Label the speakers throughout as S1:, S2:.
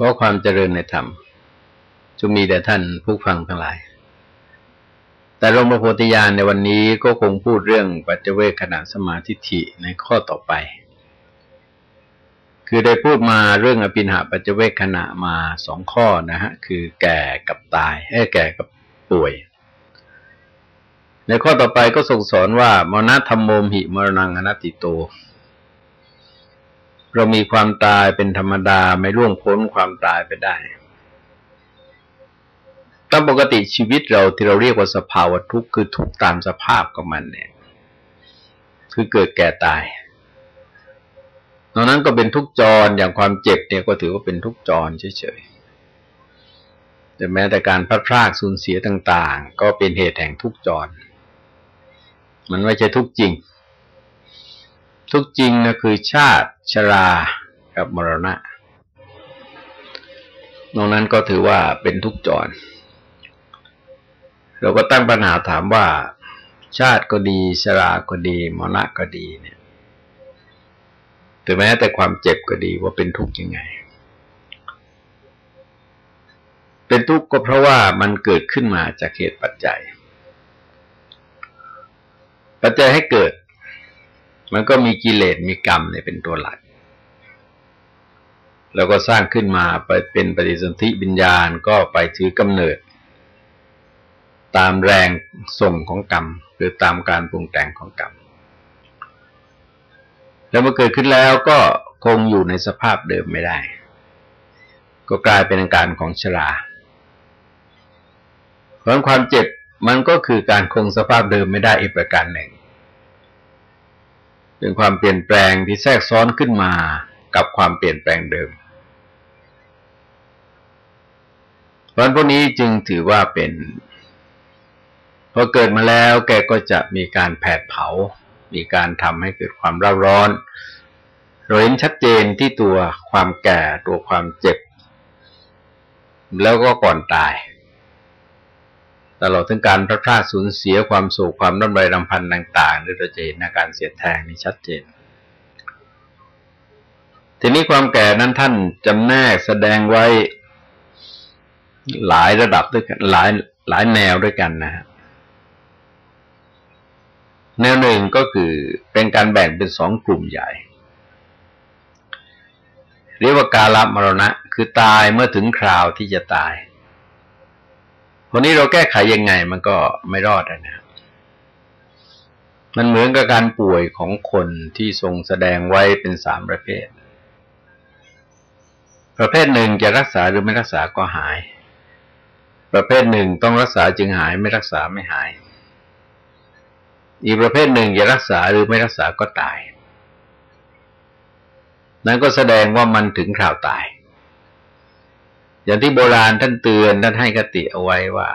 S1: ขอความเจริญในธรรมจงมีแด่ท่านผู้ฟังทั้งหลาย แต่หลวงพระโพธิญาณในวันนี้ก็คงพูดเรื่องปัจเจเวคขณะสมาธิิในข้อต่อไป คือได้พูดมาเรื่องอภินหาปัจเจเวคขณะมาสองข้อนะฮะ คือแก่กับตายให้แก่กับป่วย ในข้อต่อไปก็ส่งสอนว่ามรณะธรรมโมมหิมรณังอนัตติโต เรามีความตายเป็นธรรมดาไม่ล่วงพ้นความตายไปได้ตามปกติชีวิตเราที่เราเรียกว่าสภาวะทุกข์คือทุกตามสภาพของมันเนี่ย คือเกิดแก่ตายตอนนั้นก็เป็นทุกจรอย่างความเจ็บเนี่ยก็ถือว่าเป็นทุกจรเฉยๆแต่แม้แต่การพัดพรากสูญเสียต่าง ๆ ก็เป็นเหตุแห่งทุกจร มันไม่ใช่ทุกจริง ทุกจริงก็คือชาติชรากับมรณะตรงนั้นก็ถือว่าเป็นทุกจร เราก็ตั้งปัญหาถามว่า ชาติก็ดี ชราก็ดี มรณะก็ดีเนี่ยถึงแม้แต่ความเจ็บก็ดีว่าเป็นทุกข์ยังไง เป็นทุกข์ก็เพราะว่ามันเกิดขึ้นมาจากเหตุปัจจัย ปัจจัยให้เกิด มันก็มีกิเลสมีกรรมเนี่ยเป็นตัวหลัก แล้วก็สร้างขึ้นมาไปเป็นปฏิสนธิวิญญาณก็ไปถือกำเนิด ตามแรงส่งของกรรมหรือตามการปรุงแต่งของกรรมแล้วเมื่อเกิดขึ้นแล้วก็คงอยู่ในสภาพเดิมไม่ได้ ก็กลายเป็นอาการของชรา เพราะความเจ็บมันก็คือการคงสภาพเดิมไม่ได้อีกประการหนึ่ง เป็นความเปลี่ยนแปลงที่แทรกซ้อนขึ้นมากับความเปลี่ยนแปลงเดิมเพราะพวกนี้จึงถือว่าเป็นพอเกิดมาแล้วแกก็จะมีการแผดเผา มีการทำให้เกิดความร้าร้อนเราเห็นชัดเจนที่ตัวความแก่ตัวความเจ็บ แล้วก็ก่อนตาย ตลอดถึงการพระพราสูญเสียความสุขความร่ำไรรำพันต่างๆด้วยเราจะเห็นอาการเสียแทงนี่ชัดเจน ทีนี้ความแก่นั้นท่านจำแนกแสดงไว้หลายระดับด้วยกันหลายหลายแนวด้วยกันนะฮะแนวหนึ่งก็คือเป็นการแบ่งเป็นสองกลุ่มใหญ่ เรียกว่ากาลมรณะ คือตายเมื่อถึงคราวที่จะตาย วันนี้เราแก้ไขยังไงมันก็ไม่รอดนะ มันเหมือนกับการป่วยของคนที่ทรงแสดงไว้เป็นสามประเภท ประเภทหนึ่งจะรักษาหรือไม่รักษาก็หาย ประเภทหนึ่งต้องรักษาจึงหายไม่รักษาไม่หาย อีกประเภทหนึ่งจะรักษาหรือไม่รักษาก็ตาย นั้นก็แสดงว่ามันถึงคราวตาย อย่างที่โบราณท่านเตือนท่านให้กติเอาไว้ว่า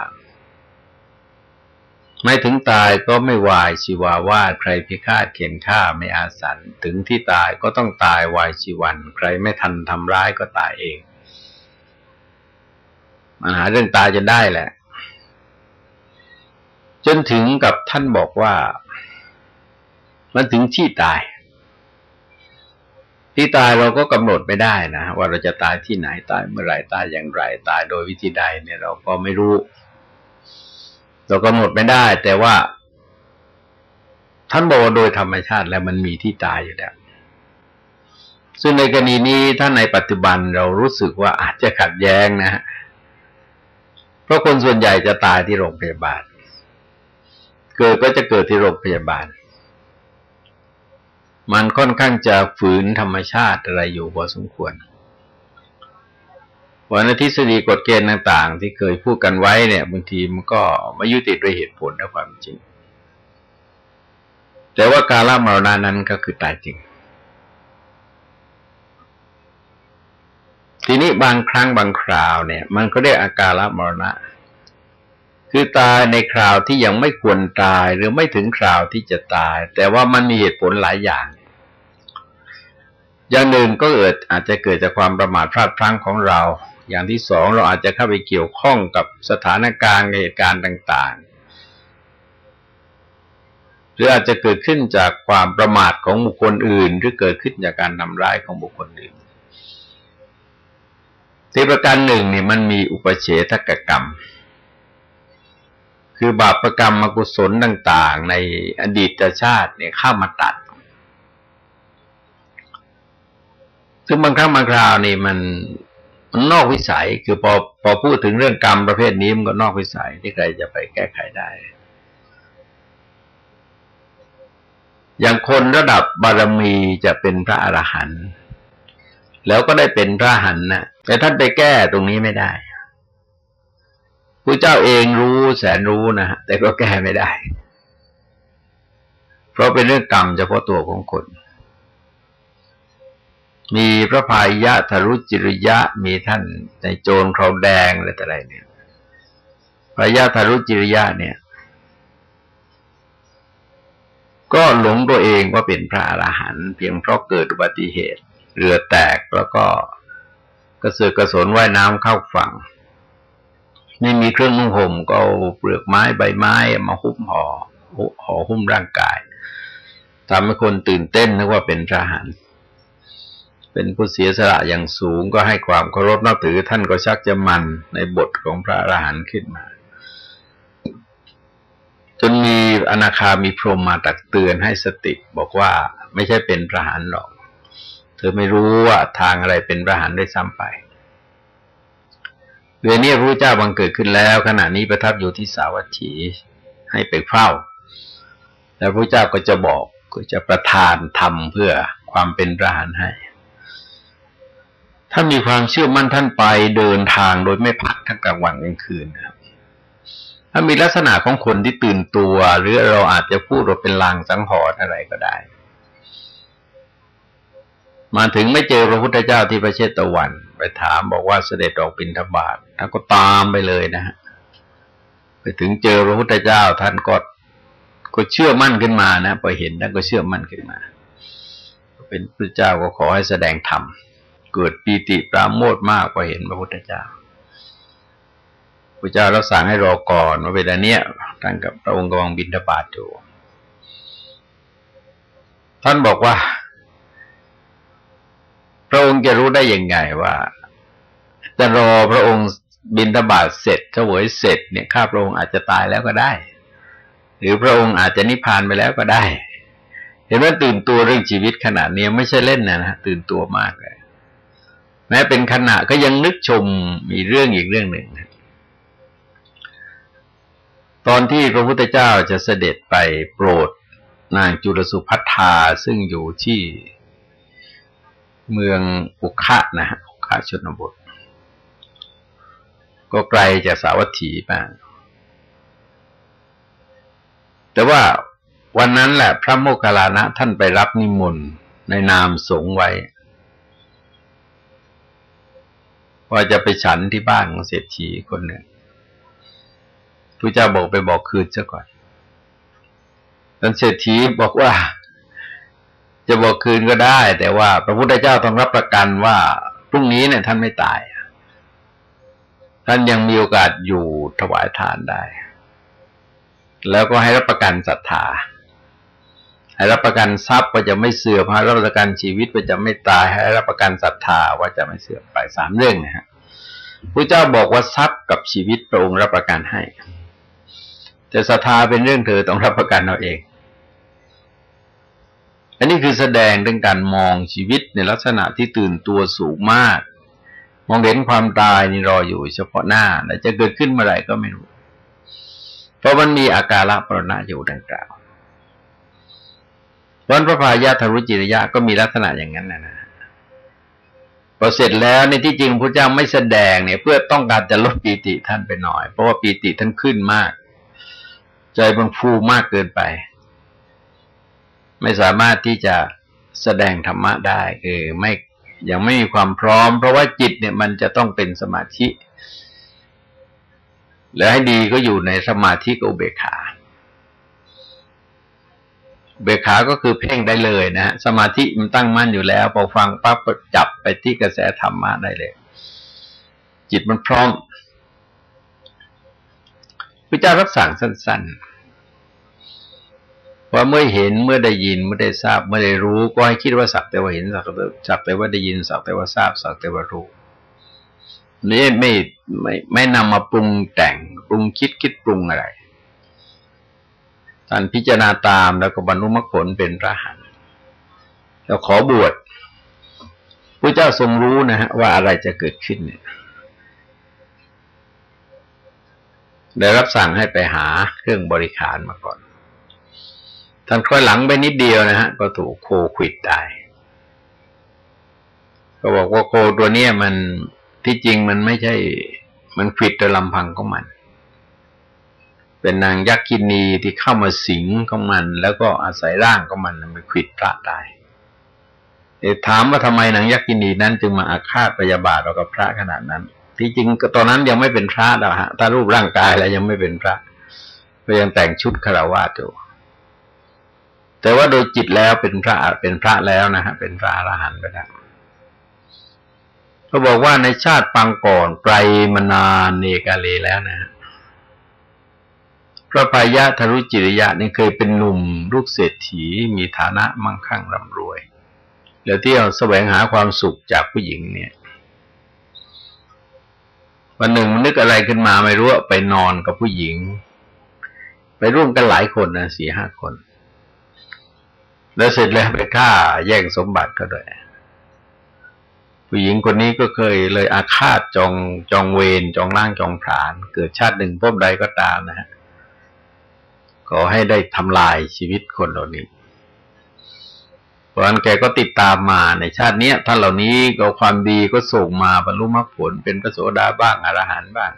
S1: ไม่ถึงตายก็ไม่วายชีวาวาดใครพิฆาตเขียนฆ่าไม่อาสันถึงที่ตายก็ต้องตายวายชีวัน ใครไม่ทันทำร้ายก็ตายเองมันหาเรื่องตายจะได้แหละ จนถึงกับท่านบอกว่า มันถึงที่ตาย ที่ตายเราก็กำหนดไม่ได้นะว่าเราจะตายที่ไหนตายเมื่อไหร่ตายอย่างไร ตายโดยวิธีใดเนี่ยเราก็ไม่รู้ เรากำหนดไม่ได้ แต่ว่า ท่านบอกว่าโดยธรรมชาติแล้วมันมีที่ตายอยู่แล้วซึ่งในกรณีนี้ถ้าในปัจจุบันเรารู้สึกว่าอาจจะขัดแย้งนะ เพราะคนส่วนใหญ่จะตายที่โรงพยาบาล เกิดก็จะเกิดที่โรงพยาบาล มันค่อนข้างจะฝืนธรรมชาติอะไรอยู่พอสมควรวันทฤษฎีกฎเกณฑ์ต่าง ๆ ที่เคยพูดกันไว้เนี่ยบางทีมันก็ไม่ยุติด้วยเหตุผลและความจริง แต่ว่าการละมรณานั้นก็คือตายจริง ทีนี้บางครั้งบางคราวเนี่ย มันก็เรียกอาการละมรณะ คือตายในคราวที่ยังไม่ควรตายหรือไม่ถึงคราวที่จะตาย แต่ว่ามันมีเหตุผลหลายอย่าง อย่างหนึ่งก็เกิดอาจจะเกิดจากความประมาทพลาดพลั้งของเรา อย่างที่สองเราอาจจะเข้าไปเกี่ยวข้องกับสถานการณ์เหตุการณ์ต่าง ๆ หรืออาจจะเกิดขึ้นจากความประมาทของบุคคลอื่น หรือเกิดขึ้นจากการทำร้ายของบุคคลอื่นที่ประการหนึ่งนี่มันมีอุปเฉทกกรรม คือบาปรกรรมมกุศลต่าง ๆ ในอดีตชาติเนี่ยเข้ามาตัด ซึ่งบางครั้งบางคราวนี่มันมันนอกวิสัย คือพอพอพูดถึงเรื่องกรรมประเภทนี้มันก็นอกวิสัยที่ใครจะไปแก้ไขได้ อย่างคนระดับบารมีจะเป็นพระอรหันต์แล้วก็ได้เป็นพระหันนะแต่ท่านไปแก้ตรงนี้ไม่ได้ พระเจ้าเองรู้แสนรู้นะฮะแต่ก็แก้ไม่ได้ เพราะเป็นเรื่องกรรมเฉพาะตัวของคน มีพระพายะธรุจิริยะมีท่านในโจรคราวแดงอะไรแต่ไรเนี่ยพายะธรุจิริยะเนี่ย ก็หลงตัวเองว่าเป็นพระอรหันต์เพียงเพราะเกิดอุบัติเหตุ เรือแตกแล้วก็กระเสือกกระสนว่ายน้ำเข้าฝั่ง ไม่มีเครื่องนุ่งห่มก็เอาเปลือกไม้ใบไม้มาหุ้มห่อห่อหุ้มร่างกายทำให้คนตื่นเต้นนึกว่าเป็นพระหันเป็นผู้เสียสละอย่างสูงก็ให้ความเคารพนับถือท่านก็ชักจะมันในบทของพระอรหันต์ขึ้นมา จนมีอนาคามีพรหมมาตักเตือนให้สติบอกว่าไม่ใช่เป็นพระหันหรอก เธอไม่รู้ว่าทางอะไรเป็นพระหันได้ซ้ำไป เรือนี้พรู้เจ้าบังเกิดขึ้นแล้ว ขณะนี้ประทับอยู่ที่สาวัตถีให้ไปเฝ้า แล้วพระเจ้าก็จะบอกก็จะประทานทำเพื่อความเป็นพระหันให้ ถ้ามีความเชื่อมั่นท่านไปเดินทางโดยไม่พักทั้งกลางวันกลางคืนนะครับ ถ้ามีลักษณะของคนที่ตื่นตัว หรือเราอาจจะพูดว่าเป็นลางสังหรณ์อะไรก็ได้ มาถึงไม่เจอพระพุทธเจ้าที่ประเชตะวัน ไปถามบอกว่าเสด็จออกบินธบาตท่านก็ตามไปเลยนะฮะไปถึงเจอพระพุทธเจ้าท่านก็ก็เชื่อมั่นขึ้นมานะพอเห็นท่านก็เชื่อมั่นขึ้นมา เป็นพระเจ้าก็ขอให้แสดงธรรมเกิดปีติปราโมทมากพอเห็นพระพุทธเจ้าพระเจ้ารับสั่งให้รอก่อนว่าเวลาเนี้ยท่านกับพระองค์กำลังบินทบาทอยู่ท่านบอกว่า ระองค์จะรู้ได้ยังไงว่า จะรอพระองค์บินทบาทเสร็จเฉวยเสร็จเนี่ยข้าพระองค์อาจจะตายแล้วก็ได้ หรือพระองค์อาจจะนิพพานไปแล้วก็ได้ เห็นว่าตื่นตัวเรื่องชีวิตขนาดนี้ไม่ใช่เล่นนะนะตื่นตัวมากเลยแม้เป็นขณะก็ยังนึกชมมีเรื่องอีกเรื่องหนึ่งตอนที่พระพุทธเจ้าจะเสด็จไปโปรดนางจุลสุพัทธาซึ่งอยู่ที่ เมืองอุคะนะฮะอุคะชนบท ก็ไกลจากสาวัตถีมากแต่ว่าวันนั้นแหละพระโมคคัลลานะท่านไปรับนิมนต์ในนามสงไว้ว่าจะไปฉันที่บ้านของเศรษฐีคนหนึ่งพระเจ้าบอกไปบอกคืนซะก่อนท่านเศรษฐีบอกว่า จะบอกคืนก็ได้ แต่ว่า พระพุทธเจ้าต้องรับประกันว่าพรุ่งนี้เนี่ยท่านไม่ตาย ท่านยังมีโอกาสอยู่ถวายทานได้ แล้วก็ให้รับประกันศรัทธาให้รับประกันทรัพย์ว่าจะไม่เสื่อมให้รับประกันชีวิตว่าจะไม่ตาย ให้รับประกันศรัทธาว่าจะไม่เสื่อมไปสามเรื่องนะฮะพระเจ้าบอกว่าทรัพย์กับชีวิตพระองค์รับประกันให้ แต่ศรัทธาเป็นเรื่องเธอต้องรับประกันเอาเอง อันนี้คือแสดงเรื่องการมองชีวิตในลักษณะที่ตื่นตัวสูงมาก มองเห็นความตายนี่รออยู่เฉพาะหน้าแต่จะเกิดขึ้นเมื่อไหร่ก็ไม่รู้ เพราะมันมีอาการละปรณะอยู่ดังกล่าววันพระพายาธรุจิริยะก็มีลักษณะอย่างนั้นนะนะพอเสร็จแล้วในที่จริงพระเจ้าไม่แสดงเนี่ย เพื่อต้องการจะลดปีติท่านไปหน่อย เพราะว่าปีติท่านขึ้นมาก ใจมันฟูมากเกินไป ไม่สามารถที่จะแสดงธรรมะได้คือไม่ยังไม่มีความพร้อม เพราะว่าจิตเนี่ยมันจะต้องเป็นสมาธิแล้วให้ดีก็อยู่ในสมาธิกับเบขาเบขา ก็คือเพ่งได้เลยนะฮะ สมาธิมันตั้งมั่นอยู่แล้ว พอฟังปั๊บก็จับไปที่กระแสธรรมะได้เลย จิตมันพร้อมพระเจ้ารับสั่งสั้น ๆ ว่าเมื่อเห็นเมื่อได้ยินเมื่อได้ทราบเมื่อได้รู้ ก็ให้คิดว่าสักแต่ว่าเห็นสักแต่สักแต่ว่าได้ยินสักแต่ว่าทราบสักแต่ว่ารู้นี่ไม่ไม่ไม่นำมาปรุงแต่งปรุงคิดคิดปรุงอะไรท่านพิจารณาตามแล้วก็บรรลุมรรคผลเป็นพระหันแล้วขอบวชพระเจ้าทรงรู้นะฮะว่าอะไรจะเกิดขึ้นเนี่ยได้รับสั่งให้ไปหาเครื่องบริขารมาก่อน ท่านค่อยหลังไปนิดเดียวนะฮะ ก็ถูกโคขิดได้ก็บอกว่าโคตัวเนี้ยมันที่จริงมันไม่ใช่ มันขิดโดยลำพังของมัน เป็นนางยักษินีที่เข้ามาสิงของมัน แล้วก็อาศัยร่างของมันมันขิดพระได้ถามว่าทำไมนางยักษินีนั้นจึงมาอาฆาตพยาบาทเรากับพระขนาดนั้น ที่จริงตอนนั้นยังไม่เป็นพระหรอกฮะถ้ารูปร่างกายแล้วยังไม่เป็นพระก็ยังแต่งชุดคารวะอยู่ แต่ว่าโดยจิตแล้วเป็นพระเป็นพระแล้วนะฮะเป็นพระอรหันต์ไปแล้วเขาบอกว่าในชาติปางก่อนไกลมานานเนกาเลแล้วนะพระพายะทรุจิริยะนี่เคยเป็นหนุ่มลูกเศรษฐีมีฐานะมั่งคั่งร่ำรวย แล้วที่เอาแสวงหาความสุขจากผู้หญิงเนี่ย วันหนึ่งนึกอะไรขึ้นมาไม่รู้ไปนอนกับผู้หญิง ไปร่วมกันหลายคนนะสี่ห้าคน แล้วเสร็จแล้วไปฆ่าแย่งสมบัติก็ด้วยผู้หญิงคนนี้ก็เคยเลยอาฆาตจองจองเวรจองล่างจองผาน เกิดชาติหนึ่งพบใดก็ตามนะฮะขอให้ได้ทำลายชีวิตคนเหล่านี้เพราะนั้นแกก็ติดตามมาในชาตินี้ท่านเหล่านี้ก็ความดีก็ส่งมาบรรลุมรรคผลเป็นพระโสดาบ้างอรหันต์บ้าง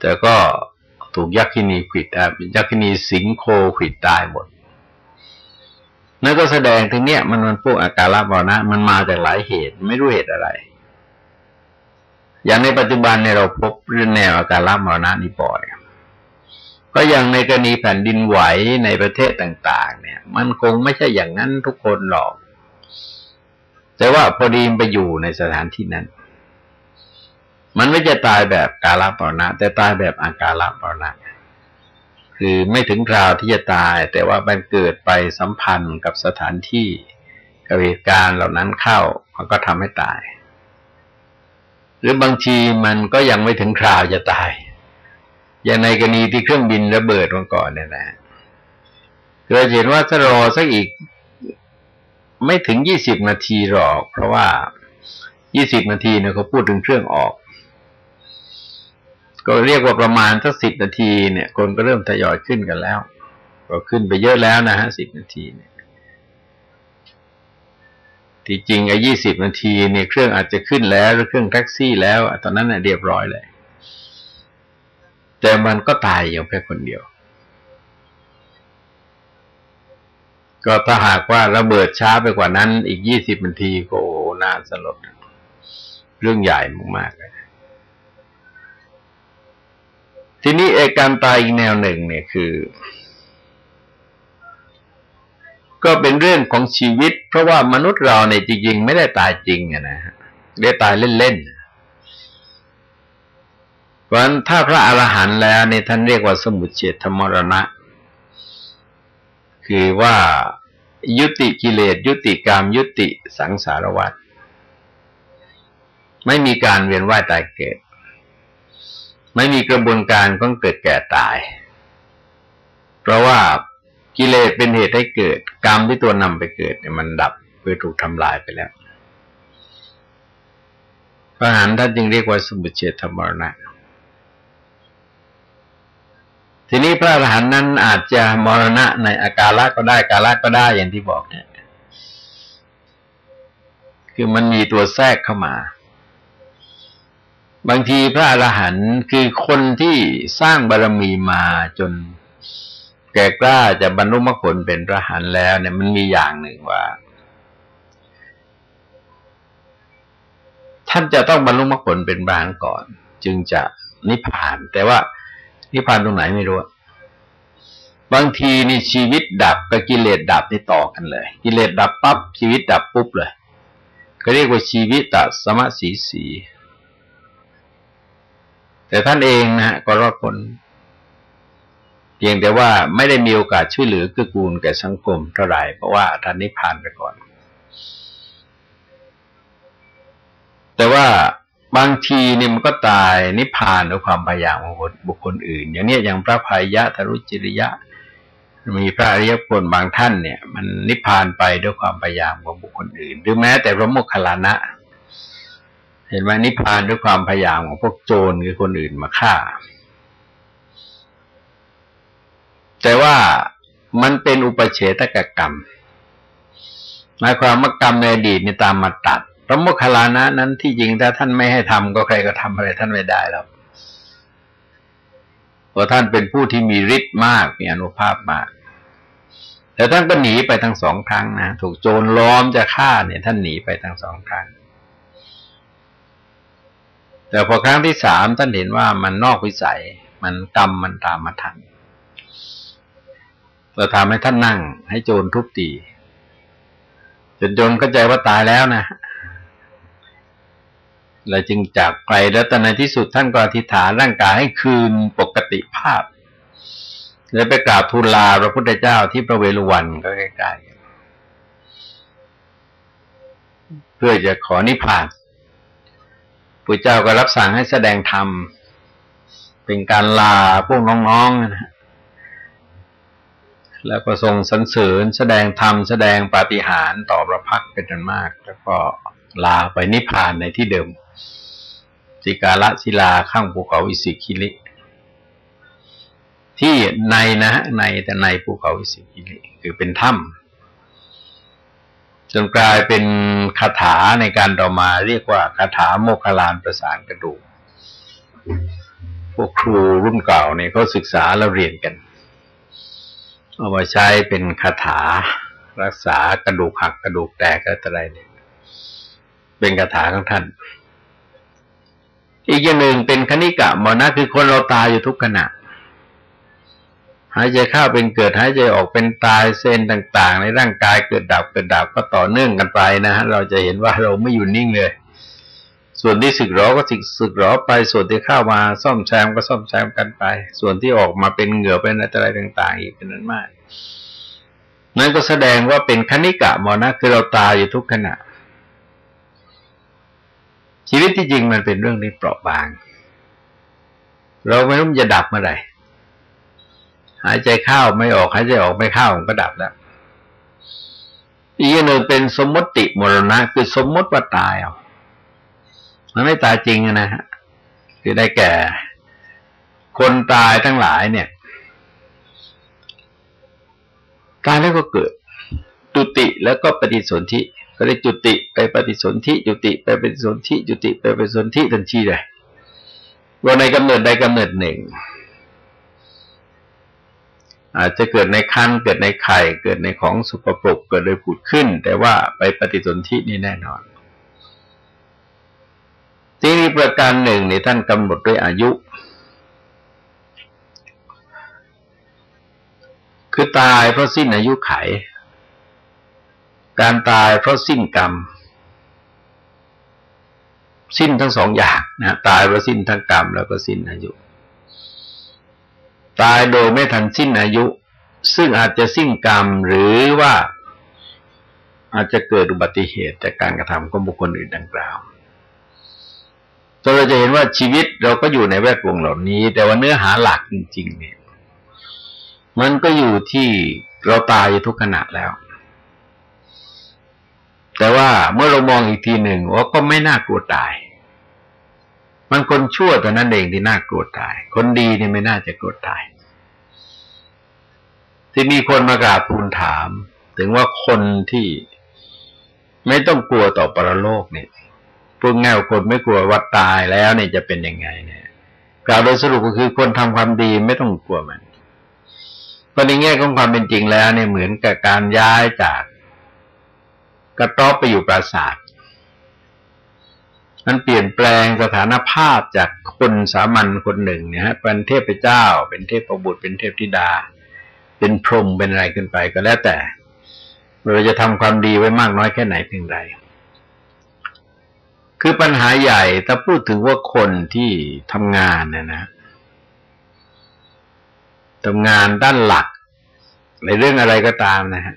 S1: แต่ก็ถูกยักษินีขิดยักษินีสิงโคขิดตายหมด นั่นก็แสดงถึงเนี้ยมันมันพวกอาการบอนะ มันมาจากหลายเหตุไม่รู้เหตุอะไร อย่างในปัจจุบันเนี่ยเราพบเรื่องแนวอาการบอนะนี่บ่อยก็อย่างในกรณีแผ่นดินไหวในประเทศต่าง ๆ เนี่ย มันคงไม่ใช่อย่างนั้นทุกคนหรอก แต่ว่าพอดีไปอยู่ในสถานที่นั้น มันไม่จะตายแบบกาลปรณะแต่ตายแบบอากาลปรณะ คือไม่ถึงคราวที่จะตาย แต่ว่ามันเกิดไปสัมพันธ์กับสถานที่กับเหตุการณ์เหล่านั้นเข้ามันก็ทำให้ตาย หรือบางทีมันก็ยังไม่ถึงคราวจะตาย อย่างในกรณีที่เครื่องบินระเบิดมาก่อนเนี่ยนะเราเห็นว่าถ้ารอสักอีกไม่ถึงยี่สิบนาทีหรอก เพราะว่ายี่สิบนาทีเนี่ยเขาพูดถึงเครื่องออก ก็เรียกว่าประมาณสักสิบนาทีเนี่ย คนก็เริ่มทยอยขึ้นกันแล้ว ก็ขึ้นไปเยอะแล้วนะฮะสิบนาทีเนี่ยที่จริงไอ้ยี่สิบนาทีเนี่ยเครื่องอาจจะขึ้นแล้วหรือเครื่องแท็กซี่แล้วตอนนั้นเนี่ยเรียบร้อยเลย แต่มันก็ตายอย่างแค่คนเดียว ก็ถ้าหากว่าระเบิดช้าไปกว่านั้น อีกยี่สิบนาทีก็โอ้น่าสลด เรื่องใหญ่มากๆเลย ทีนี้เอการตายอีกแนวหนึ่งเนี่ยคือ ก็เป็นเรื่องของชีวิต เพราะว่ามนุษย์เราเนี่ยจริงๆไม่ได้ตายจริงอะนะฮะได้ตายเล่นๆราะฉะนั้นถ้าพระอรหันต์แล้วนี่ท่านเรียกว่าสมุทเฉทมรณะ คือว่ายุติกิเลสยุติกรรม ยุติสังสารวัฏไม่มีการเวียนว่ายตายเกิด ไม่มีกระบวนการของเกิดแก่ตาย เพราะว่ากิเลสเป็นเหตุให้เกิด กรรมที่ตัวนำไปเกิดเนี่ยมันดับเพื่อถูกทำลายไปแล้วพระหันท่านจึงเรียกว่าสมุเฉทมรณะ ทีนี้พระอรหันต์นั้นอาจจะมรณะในอาการละก็ได้กาละก็ได้อย่างที่บอกเนี่ย คือมันมีตัวแทรกเข้ามา บางทีพระอรหันต์คือคนที่สร้างบารรมีมาจนแก่กล้าจะบรรลุมรรคผลเป็นพระหันแล้วเนี่ยมันมีอย่างหนึ่งว่า ท่านจะต้องบรรลุมรรคผลเป็นบางก่อน จึงจะนิพพาน แต่ว่านิพพานตรงไหนไม่รู้บางทีนี่ชีวิตดับกับกิเลสดับนี่ต่อกันเลย กิเลสดับปั๊บชีวิตดับปุ๊บเลย ก็เรียกว่าชีวิตตสมสีสี แต่ท่านเองนะก็รอดพ้นเพียงแต่ว่าไม่ได้มีโอกาสช่วยเหลือเกื้อกูลแก่สังคมเท่าไหร่เพราะว่าท่านนิพพานไปก่อน แต่ว่าบางทีเนี่ยมันก็ตายนิพพานด้วยความพยายามของบุคคลอื่น อย่างเนี้ยอย่างพระพายะทรุจิริยะ มีพระอริยผลบางท่านเนี่ย มันนิพพานไปด้วยความพยายามของบุคคลอื่น หรือแม้แต่พระโมคคัลลานะ เห็นไหมนิพพานด้วยความพยายามของพวกโจรคือคนอื่นมาฆ่า แต่ว่ามันเป็นอุปเฉตกกรรมหมายความว่ากรรมในอดีตนี่ตามมาตัดพระโมคคัลลานะนั้นที่จริงถ้าท่านไม่ให้ทำก็ใครก็ทำอะไรท่านไม่ได้หรอกเพราะท่านเป็นผู้ที่มีฤทธิ์มากมีอนุภาพมากแต่ท่านก็หนีไปทั้งสองครั้งนะถูกโจรล้อมจะฆ่าเนี่ย ท่านหนีไปทั้งสองครั้ง แต่พอครั้งที่สามท่านเห็นว่ามันนอกวิสัย มันกรรมมันตามมาทันเราทำให้ท่านนั่ง ให้โจรทุบตีจนโจรเข้าใจว่าตายแล้วนะเราจึงจากไปแล้วแต่ในที่สุดท่านก็อธิษฐานร่างกายให้คืนปกติภาพ แล้วไปกราบทูลลาพระพุทธเจ้าที่พระเวฬุวันก็ใกล้ๆเพื่อจะขอนิพพาน พระเจ้าก็รับสั่งให้แสดงธรรม เป็นการลาพวกน้องๆนะแล้วก็ทรงสรรเสริญแสดงธรรมแสดงปาฏิหาริย์ต่อพระพักเป็นอันมาก แล้วก็ลาไปนิพพานในที่เดิมสิกาละศิลาข้างภูเขาวิสิกิลิที่ในนะในแต่ในภูเขาวิสิกิลิคือเป็นถ้ำ จนกลายเป็นคาถาในการต่อมาเรียกว่าคาถาโมคลานประสานกระดูกพวกครูรุ่นเก่าเนี่ยเขาศึกษาแล้วเรียนกัน เอามาใช้เป็นคาถารักษากระดูกหักกระดูกแตกอะไรเนี่ยเป็นคาถาของท่าน อีกอย่างหนึ่งเป็นคณิกะมรณะคือคนเราตายอยู่ทุกขณะ หายใจเข้าเป็นเกิดหายใจออกเป็นตายเส้นต่าง ๆ ในร่างกายเกิดดับเกิดดับก็ต่อเนื่องกันไปนะฮะเราจะเห็นว่าเราไม่อยู่นิ่งเลย ส่วนที่สึกหรอก็สึกสึกหรอไปส่วนที่เข้ามาซ่อมแซมก็ซ่อมแซมกันไป ส่วนที่ออกมาเป็นเหงื่อเป็นอะไรต่าง ๆ อีกเป็นนั้นมาก นั่นก็แสดงว่าเป็นคณิกะมรณะคือเราตายอยู่ทุกขณะ ชีวิตที่จริงมันเป็นเรื่องนี้เปราะบาง เราไม่รู้จะดับเมื่อไหร่ หายใจเข้าไม่ออกหายใจออกไม่เข้ามันก็ดับแล้วอีกหนึ่งเป็นสมมติมรณะ คือสมมติว่าตายเอามันไม่ตายจริงนะฮะคือได้แก่ คนตายทั้งหลายเนี่ยตายแล้วก็เกิดตุติแล้วก็ปฏิสนธิก็ได้จุติไปปฏิสนธิจุติไปปฏิสนธิจุติไปปฏิสนธิทันทีเลยว่าในกำเนิดใดกำเนิดหนึ่ง อาจจะเกิดในคันเกิดในไข่ เกิดในของสุปปกเกิดโดยผุดขึ้น แต่ว่าไปปฏิสนธินี่แน่นอนที่นี้ประการหนึ่งในท่านกำหนดด้วยอายุ คือตายเพราะสิ้นอายุไข การตายเพราะสิ้นกรรม สิ้นทั้งสองอย่างนะตายเพราะสิ้นทั้งกรรมแล้วก็สิ้นอายุ ตายโดยไม่ทันสิ้นอายุ ซึ่งอาจจะสิ้นกรรมหรือว่าอาจจะเกิดอุบัติเหตุจากการกระทำของบุคคลอื่นดังกล่าวเราจะเห็นว่าชีวิตเราก็อยู่ในแวดวงเหล่านี้ แต่ว่าเนื้อหาหลักจริง ๆ เนี่ย มันก็อยู่ที่เราตายทุกขณะแล้ว แต่ว่าเมื่อเรามองอีกทีหนึ่งว่าก็ไม่น่ากลัวตาย มันคนชั่วแต่นั้นเองที่น่ากลัวตาย คนดีนี่ไม่น่าจะกลัวตาย ที่มีคนมากราบทูลถาม ถึงว่าคนที่ไม่ต้องกลัวต่อปรโลกเนี่ยพูดง่คนไม่กลัวว่าตายแล้วเนี่ยจะเป็นยังไงเนี่ยกล่าวโดยสรุปก็คือคนทำความดีไม่ต้องกลัวมันเพราะในแง่ของความเป็นจริงแล้วเนี่ยเหมือนกับการย้ายจากกระต๊อบไปอยู่ปราสาท มันเปลี่ยนแปลงสถานภาพจากคนสามัญคนหนึ่งเนี่ยฮะเป็นเทพเจ้า เป็นเทพประบุตรเป็นเทพธิดา เป็นพรหมเป็นอะไรขึ้นไปก็แล้วแต่เราจะทำความดีไว้มากน้อยแค่ไหนเพียงไรคือปัญหาใหญ่ถ้าพูดถึงว่าคนที่ทำงานเนี่ยนะทำงานด้านหลัก ในเรื่องอะไรก็ตามนะฮะ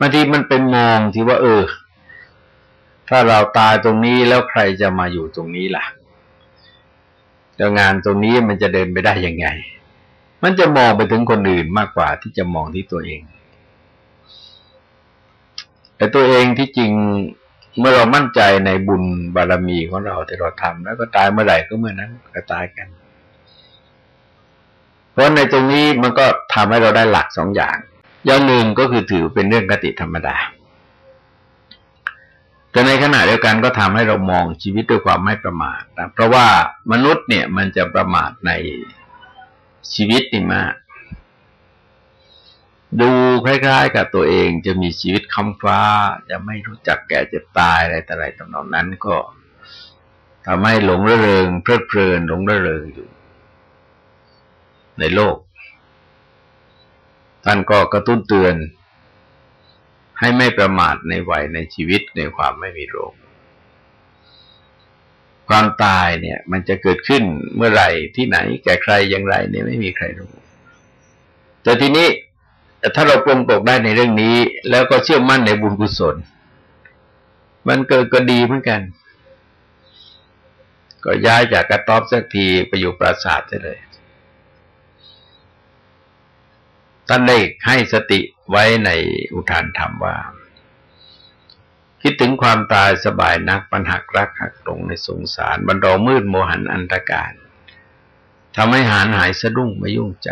S1: บางทีมันเป็นมองที่ว่า เออ ถ้าเราตายตรงนี้แล้วใครจะมาอยู่ตรงนี้ล่ะแล้วงานตรงนี้มันจะเดินไปได้ยังไง มันจะมองไปถึงคนอื่นมากกว่าที่จะมองที่ตัวเอง แต่ตัวเองที่จริงเมื่อเรามั่นใจในบุญบารมีของเราที่เราทำแล้วก็ตายเมื่อไหร่ก็เมื่อนั้นก็ตายกัน เพราะในตรงนี้มันก็ทำให้เราได้หลักสองอย่าง อย่างหนึ่งก็คือถือเป็นเรื่องกติธรรมดา แต่ในขณะเดียวกันก็ทำให้เรามองชีวิตด้วยความไม่ประมาทนะเพราะว่ามนุษย์เนี่ยมันจะประมาทในชีวิตนี่มากดูคล้ายๆ กับตัวเองจะมีชีวิตคำฟ้า จะไม่รู้จักแก่เจ็บตายอะไรแต่อะไรตำนองนั้นก็ทำให้หลงระเริงเพลิดเพลินหลงระเริงอยู่ ในโลก ท่านก็กระตุ้นเตือน ให้ไม่ประมาทในวัยในชีวิตในความไม่มีโรค ความตายเนี่ย มันจะเกิดขึ้นเมื่อไหร่ที่ไหนแก่ใครอย่างไรเนี่ยไม่มีใครรู้ แต่ทีนี้แต่ถ้าเราปรงตกได้ในเรื่องนี้ แล้วก็เชื่อมั่นในบุญกุศล มันเกิดก็ดีเหมือนกัน ก็ย้ายจากกระต๊อบสักทีไปอยู่ปราสาทได้เลยท่านได้ให้สติ ไว้ในอุทานธรรมว่า คิดถึงความตายสบายนักปัญหักรักหักตรงในสงสารบรรดามืดโมหันอันตรการทำให้หานหายสะดุ้งไม่ยุ่งใจ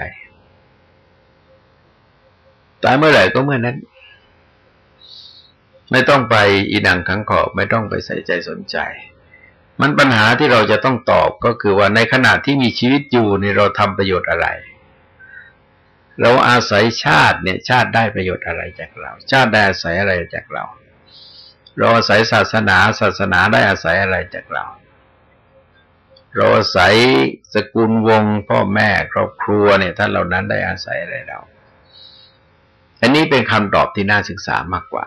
S1: ตายเมื่อไหร่ก็เมื่อนั้น ไม่ต้องไปอีดังขังขอบไม่ต้องไปใส่ใจสนใจ มันปัญหาที่เราจะต้องตอบก็คือว่าในขณะที่มีชีวิตอยู่ในเราทำประโยชน์อะไร เราอาศัยชาติเนี่ยชาติได้ประโยชน์อะไรจากเรา ชาติได้อาศัยอะไรจากเรา เราอาศัยศาสนาศาสนาได้อาศัยอะไรจากเรา เราอาศัยสกุลวงพ่อแม่ครอบครัวเนี่ยท่านเหล่านั้นได้อาศัยอะไรเรา อันนี้เป็นคำตอบที่น่าศึกษามากกว่า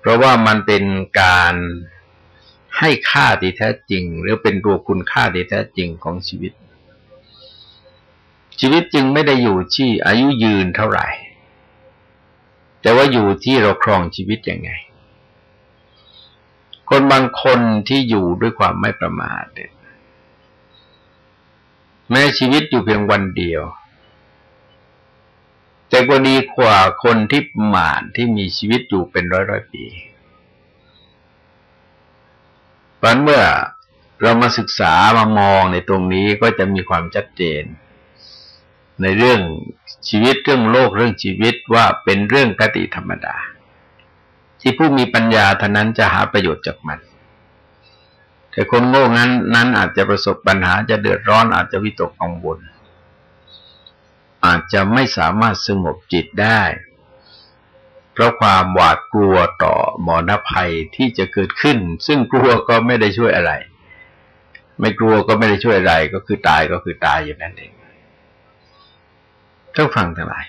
S1: เพราะว่ามันเป็นการให้ค่าที่แท้จริง หรือเป็นตัวคุณค่าที่แท้จริงของชีวิต ชีวิตจึงไม่ได้อยู่ที่อายุยืนเท่าไหร่ แต่ว่าอยู่ที่เราครองชีวิตยังไง คนบางคนที่อยู่ด้วยความไม่ประมาทแม้ชีวิตอยู่เพียงวันเดียว แต่ก็ดีกว่าคนที่หมานที่มีชีวิตอยู่เป็นร้อยร้อยปีเพราะเมื่อเรามาศึกษามามองในตรงนี้ก็จะมีความชัดเจน ในเรื่องชีวิตเรื่องโลกเรื่องชีวิตว่าเป็นเรื่องกติธรรมดา ที่ผู้มีปัญญาเท่านั้นจะหาประโยชน์จากมัน แต่คนโง่งั้นนั้นอาจจะประสบปัญหาจะเดือดร้อนอาจจะวิตกกังวลอาจจะไม่สามารถสงบจิตได้ เพราะความหวาดกลัวต่อมรณภัยที่จะเกิดขึ้น ซึ่งกลัวก็ไม่ได้ช่วยอะไร ไม่กลัวก็ไม่ได้ช่วยอะไร ก็คือตายก็คือตายอย่างนั้นเอง ต้องฟังทั้งหลาย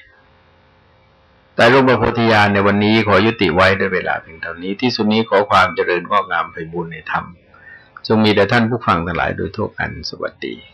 S1: แต่หลวงพ่อโพธิญาณในวันนี้ขอยุติไว้ด้วยเวลาเพียงเท่านี้ที่สุดนี้ขอความเจริญงอกงามไปบุญในธรรมจงมีแด่ท่านผู้ฟังทั้งหลายโดยทั่วกันสวัสดี